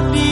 body